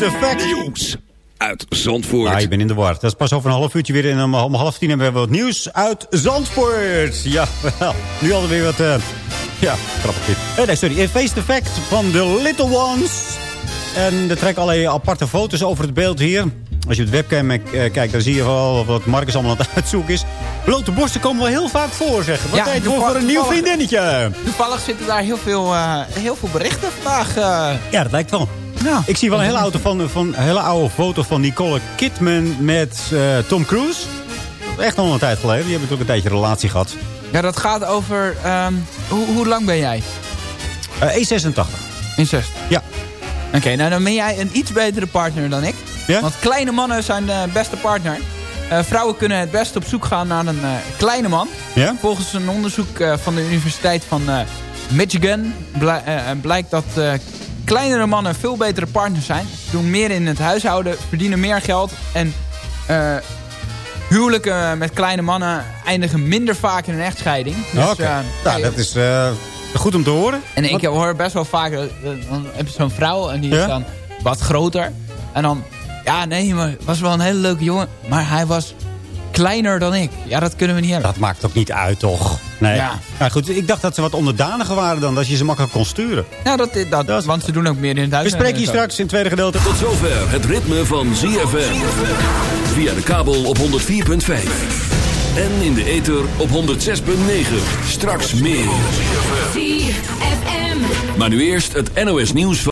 Ja, the fact. Nieuws uit Zandvoort. Ah, ik ben in de war. Dat is pas over een half uurtje weer. En om, om half tien hebben we wat nieuws uit Zandvoort. Ja, wel. Nu hadden we weer wat... eh, ja, grappig dit. Eh, nee, sorry. Face the fact van The Little Ones. En er trekken allerlei aparte foto's over het beeld hier. Als je op de webcam eh, kijkt, dan zie je wel wat Marcus allemaal aan het uitzoeken is. Blote borsten komen wel heel vaak voor, zeg. Wat Ja, tijd voor, een nieuw vriendinnetje. Toevallig zitten daar heel veel, eh, heel veel berichten vandaag. eh. Ja, dat lijkt wel. Ik zie wel een hele oude, van, van, een hele oude foto van Nicole Kidman met eh, Tom Cruise. Echt al een tijd geleden. Die hebben natuurlijk een tijdje relatie gehad. Ja, dat gaat over... ehm, hoe, hoe lang ben jij? Eh 1,86. 1,60. Ja. Oké, nou dan ben jij een iets betere partner dan ik. Ja? Want kleine mannen zijn de beste partner. Eh, vrouwen kunnen het best op zoek gaan naar een eh, kleine man. Ja? Volgens een onderzoek van de Universiteit van Michigan blij- blijkt dat kleinere mannen veel betere partners zijn. Ze doen meer in het huishouden, verdienen meer geld en eh, huwelijken met kleine mannen eindigen minder vaak in een echtscheiding. Dus, Oké. eh, nou, dat is eh, goed om te horen. en ik hoor best wel vaak, dan heb je zo'n vrouw en die Ja? is dan wat groter. En dan, ja nee, maar was wel een hele leuke jongen. Maar hij was kleiner dan ik. Ja, dat kunnen we niet hebben. Dat maakt ook niet uit, toch? Nee. Ja. Nou goed, ik dacht dat ze wat onderdaniger waren dan dat je ze makkelijk kon sturen. Ja, dat, dat, want ze doen ook meer in het huis. We spreken hier straks in het tweede gedeelte. Tot zover het ritme van ZFM. Via de kabel op 104.5. En in de ether op 106.9. Straks meer. ZFM. Maar nu eerst het NOS nieuws van...